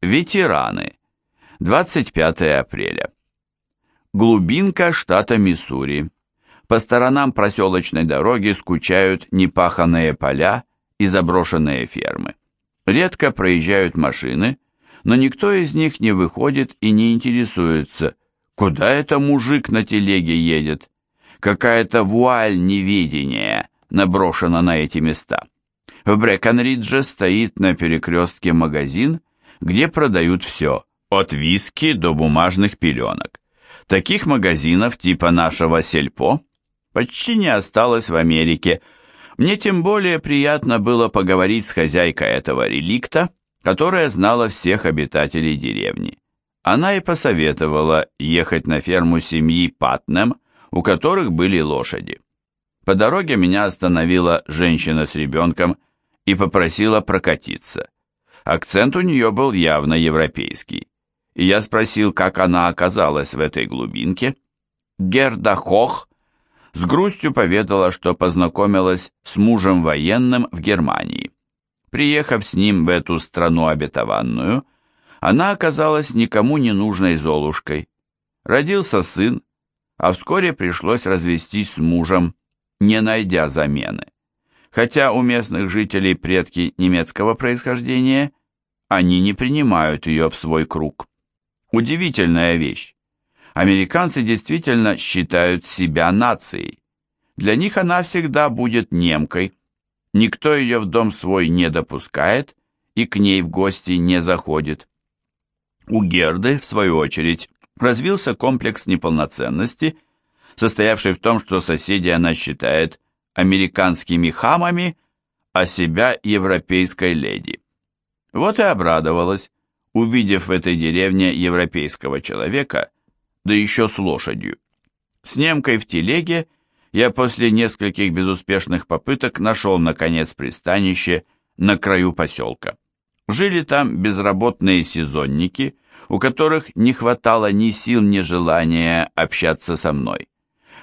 Ветераны. 25 апреля. Глубинка штата Миссури. По сторонам проселочной дороги скучают непаханные поля и заброшенные фермы. Редко проезжают машины, но никто из них не выходит и не интересуется, куда это мужик на телеге едет. Какая-то вуаль неведения наброшена на эти места. В Брэконридже стоит на перекрестке магазин, где продают все, от виски до бумажных пеленок. Таких магазинов типа нашего Сельпо почти не осталось в Америке. Мне тем более приятно было поговорить с хозяйкой этого реликта, которая знала всех обитателей деревни. Она и посоветовала ехать на ферму семьи Патнем, у которых были лошади. По дороге меня остановила женщина с ребенком и попросила прокатиться. Акцент у нее был явно европейский и я спросил, как она оказалась в этой глубинке. Герда Хох с грустью поведала, что познакомилась с мужем военным в Германии. Приехав с ним в эту страну обетованную, она оказалась никому не нужной золушкой. Родился сын, а вскоре пришлось развестись с мужем, не найдя замены. Хотя у местных жителей предки немецкого происхождения, они не принимают ее в свой круг. Удивительная вещь. Американцы действительно считают себя нацией. Для них она всегда будет немкой. Никто ее в дом свой не допускает и к ней в гости не заходит. У Герды, в свою очередь, развился комплекс неполноценности, состоявший в том, что соседей она считает американскими хамами, а себя европейской леди. Вот и обрадовалась, увидев в этой деревне европейского человека, да еще с лошадью. С немкой в телеге я после нескольких безуспешных попыток нашел, наконец, пристанище на краю поселка. Жили там безработные сезонники, у которых не хватало ни сил, ни желания общаться со мной.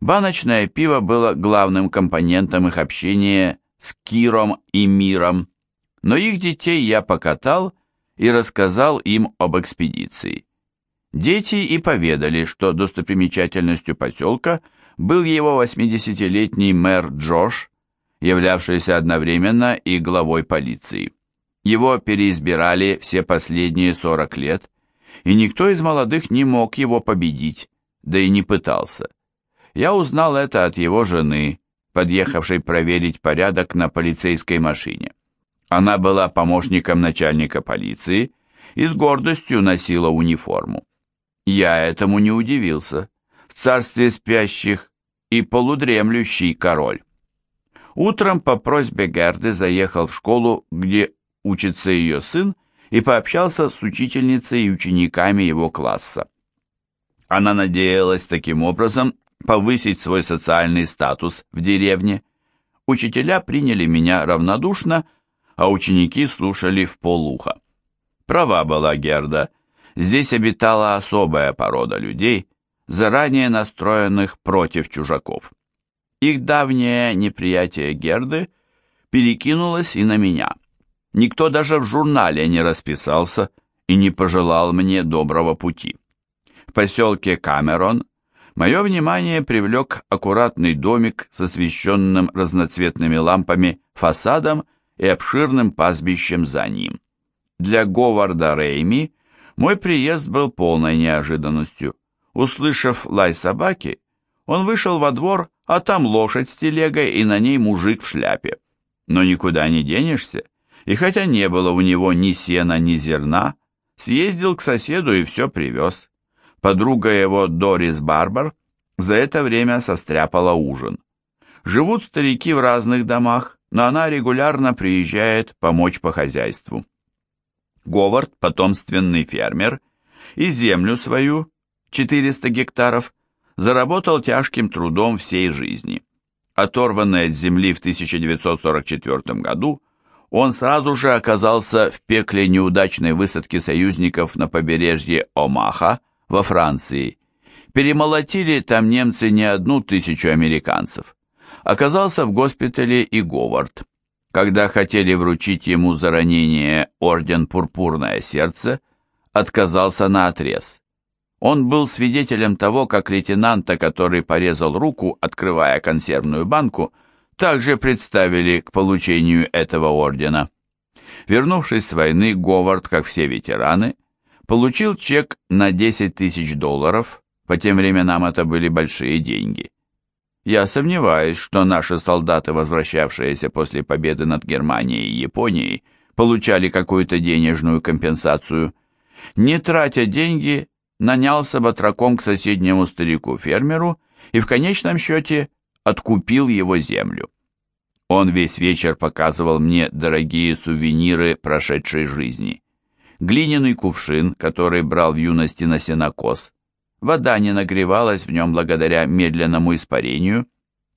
Баночное пиво было главным компонентом их общения с Киром и Миром, но их детей я покатал и рассказал им об экспедиции. Дети и поведали, что достопримечательностью поселка был его 80-летний мэр Джош, являвшийся одновременно и главой полиции. Его переизбирали все последние 40 лет, и никто из молодых не мог его победить, да и не пытался. Я узнал это от его жены, подъехавшей проверить порядок на полицейской машине. Она была помощником начальника полиции и с гордостью носила униформу. Я этому не удивился. В царстве спящих и полудремлющий король. Утром по просьбе Герды заехал в школу, где учится ее сын, и пообщался с учительницей и учениками его класса. Она надеялась таким образом повысить свой социальный статус в деревне. Учителя приняли меня равнодушно, а ученики слушали в полуха. Права была Герда, здесь обитала особая порода людей, заранее настроенных против чужаков. Их давнее неприятие Герды перекинулось и на меня. Никто даже в журнале не расписался и не пожелал мне доброго пути. В поселке Камерон мое внимание привлек аккуратный домик с освещенным разноцветными лампами фасадом и обширным пастбищем за ним. Для Говарда Рейми мой приезд был полной неожиданностью. Услышав лай собаки, он вышел во двор, а там лошадь с телегой и на ней мужик в шляпе. Но никуда не денешься, и хотя не было у него ни сена, ни зерна, съездил к соседу и все привез. Подруга его, Дорис Барбар, за это время состряпала ужин. Живут старики в разных домах, но она регулярно приезжает помочь по хозяйству. Говард – потомственный фермер, и землю свою, 400 гектаров, заработал тяжким трудом всей жизни. Оторванный от земли в 1944 году, он сразу же оказался в пекле неудачной высадки союзников на побережье Омаха во Франции. Перемолотили там немцы не одну тысячу американцев оказался в госпитале и Говард. Когда хотели вручить ему за ранение орден «Пурпурное сердце», отказался на отрез. Он был свидетелем того, как лейтенанта, который порезал руку, открывая консервную банку, также представили к получению этого ордена. Вернувшись с войны, Говард, как все ветераны, получил чек на 10 тысяч долларов, по тем временам это были большие деньги. Я сомневаюсь, что наши солдаты, возвращавшиеся после победы над Германией и Японией, получали какую-то денежную компенсацию. Не тратя деньги, нанялся батраком к соседнему старику-фермеру и в конечном счете откупил его землю. Он весь вечер показывал мне дорогие сувениры прошедшей жизни. Глиняный кувшин, который брал в юности на сенокос, вода не нагревалась в нем благодаря медленному испарению.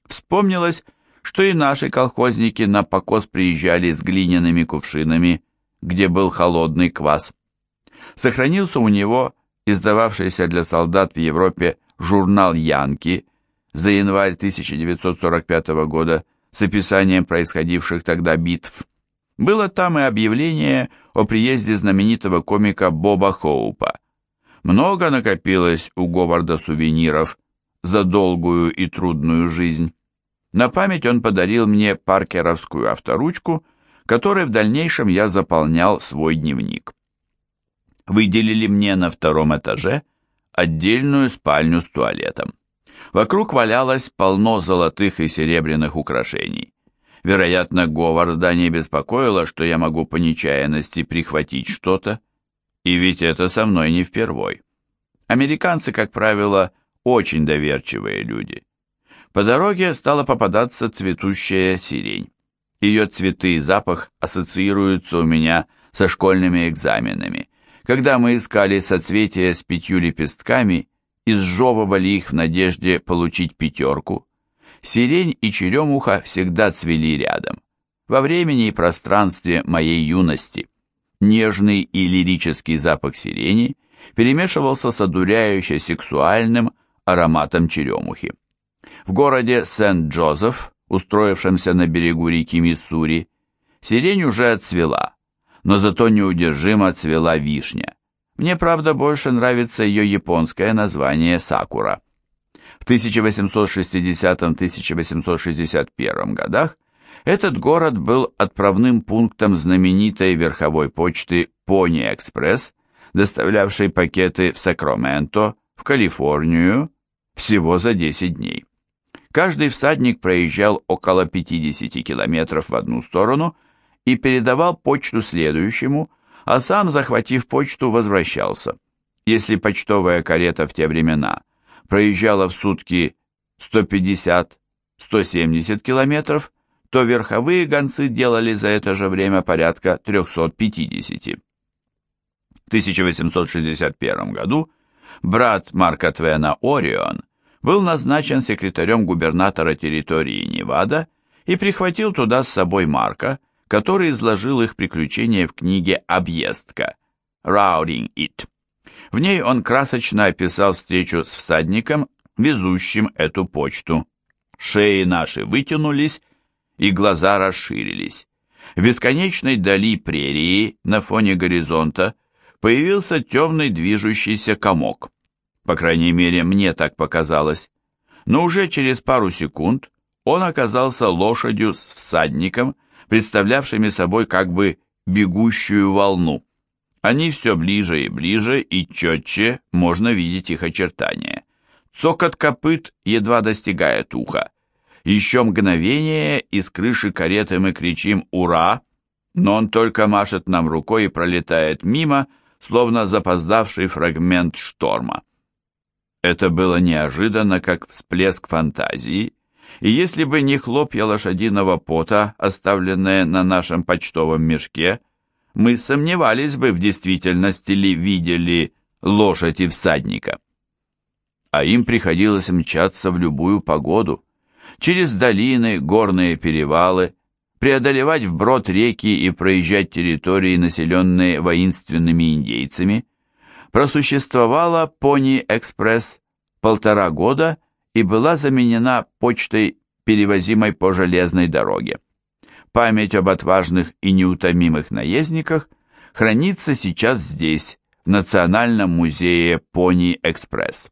Вспомнилось, что и наши колхозники на покос приезжали с глиняными кувшинами, где был холодный квас. Сохранился у него издававшийся для солдат в Европе журнал «Янки» за январь 1945 года с описанием происходивших тогда битв. Было там и объявление о приезде знаменитого комика Боба Хоупа. Много накопилось у Говарда сувениров за долгую и трудную жизнь. На память он подарил мне паркеровскую авторучку, которой в дальнейшем я заполнял свой дневник. Выделили мне на втором этаже отдельную спальню с туалетом. Вокруг валялось полно золотых и серебряных украшений. Вероятно, Говарда не беспокоило, что я могу по нечаянности прихватить что-то, и ведь это со мной не впервой. Американцы, как правило, очень доверчивые люди. По дороге стала попадаться цветущая сирень. Ее цветы и запах ассоциируются у меня со школьными экзаменами, когда мы искали соцветия с пятью лепестками и сжевывали их в надежде получить пятерку. Сирень и черемуха всегда цвели рядом, во времени и пространстве моей юности. Нежный и лирический запах сирени перемешивался с одуряюще сексуальным ароматом черемухи. В городе Сент-Джозеф, устроившемся на берегу реки Миссури, сирень уже отцвела, но зато неудержимо цвела вишня. Мне, правда, больше нравится ее японское название сакура. В 1860-1861 годах этот город был отправным пунктом знаменитой верховой почты Pony Express, доставлявшей пакеты в Сакраменто, в Калифорнию, всего за 10 дней. Каждый всадник проезжал около 50 километров в одну сторону и передавал почту следующему, а сам, захватив почту, возвращался. Если почтовая карета в те времена проезжала в сутки 150-170 километров, то верховые гонцы делали за это же время порядка 350. В 1861 году брат Марка Твена Орион был назначен секретарем губернатора территории Невада и прихватил туда с собой Марка, который изложил их приключения в книге «Объездка» «Routing It». В ней он красочно описал встречу с всадником, везущим эту почту. Шеи наши вытянулись, и глаза расширились. В бесконечной дали прерии на фоне горизонта появился темный движущийся комок. По крайней мере, мне так показалось. Но уже через пару секунд он оказался лошадью с всадником, представлявшими собой как бы бегущую волну. Они все ближе и ближе, и четче можно видеть их очертания. Цокот копыт едва достигает уха. Еще мгновение, и с крыши кареты мы кричим «Ура!», но он только машет нам рукой и пролетает мимо, словно запоздавший фрагмент шторма. Это было неожиданно, как всплеск фантазии, и если бы не хлопья лошадиного пота, оставленные на нашем почтовом мешке, мы сомневались бы в действительности ли видели лошадь и всадника. А им приходилось мчаться в любую погоду, через долины, горные перевалы, преодолевать вброд реки и проезжать территории, населенные воинственными индейцами. Просуществовала Пони-экспресс полтора года и была заменена почтой, перевозимой по железной дороге. Память об отважных и неутомимых наездниках хранится сейчас здесь, в Национальном музее Пони Экспресс.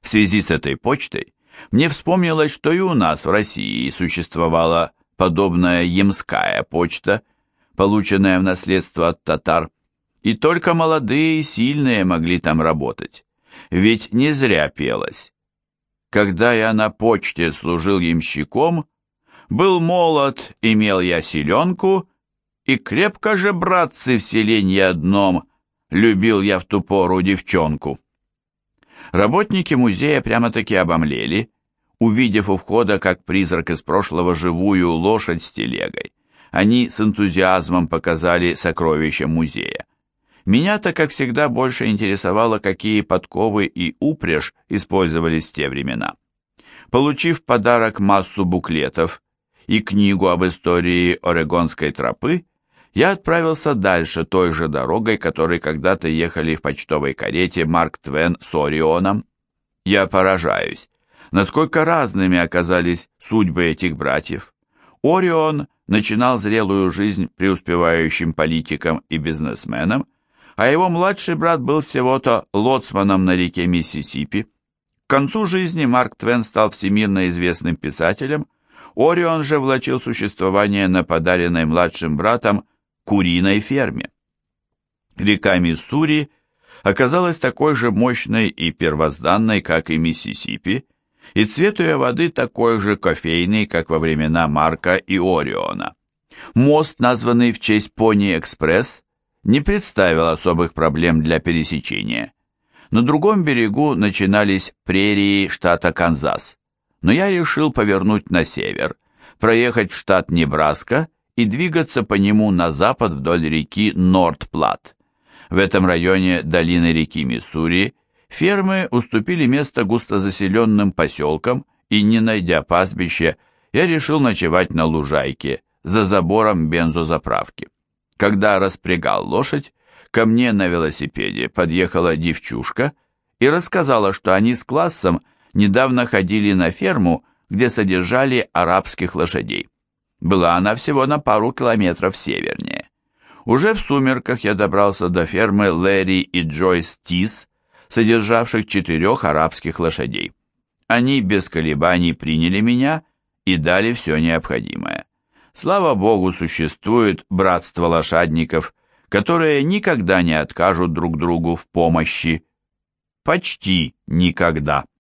В связи с этой почтой мне вспомнилось, что и у нас в России существовала подобная Емская почта, полученная в наследство от татар, и только молодые и сильные могли там работать. Ведь не зря пелось. Когда я на почте служил ямщиком, был молод, имел я селенку, и крепко же, братцы, в селенье одном, любил я в ту пору девчонку. Работники музея прямо-таки обомлели, увидев у входа, как призрак из прошлого, живую лошадь с телегой. Они с энтузиазмом показали сокровища музея. Меня-то, как всегда, больше интересовало, какие подковы и упряжь использовались в те времена. Получив подарок массу буклетов и книгу об истории Орегонской тропы, я отправился дальше той же дорогой, которой когда-то ехали в почтовой карете Марк Твен с Орионом. Я поражаюсь, насколько разными оказались судьбы этих братьев. Орион начинал зрелую жизнь преуспевающим политиком и бизнесменом, а его младший брат был всего-то лоцманом на реке Миссисипи. К концу жизни Марк Твен стал всемирно известным писателем, Орион же влачил существование на подаренной младшим братом куриной ферме. Река Миссури оказалась такой же мощной и первозданной, как и Миссисипи, и цвет ее воды такой же кофейный, как во времена Марка и Ориона. Мост, названный в честь Пони-экспресс, не представил особых проблем для пересечения. На другом берегу начинались прерии штата Канзас, но я решил повернуть на север, проехать в штат Небраска и двигаться по нему на запад вдоль реки Норд-Плат. В этом районе долины реки Миссури фермы уступили место густозаселенным поселкам, и, не найдя пастбище, я решил ночевать на лужайке, за забором бензозаправки. Когда распрягал лошадь, ко мне на велосипеде подъехала девчушка и рассказала, что они с классом недавно ходили на ферму, где содержали арабских лошадей. Была она всего на пару километров севернее. Уже в сумерках я добрался до фермы Лэри и Джойс Тис, содержавших четырех арабских лошадей. Они без колебаний приняли меня и дали все необходимое. Слава Богу, существует братство лошадников, которые никогда не откажут друг другу в помощи. Почти никогда.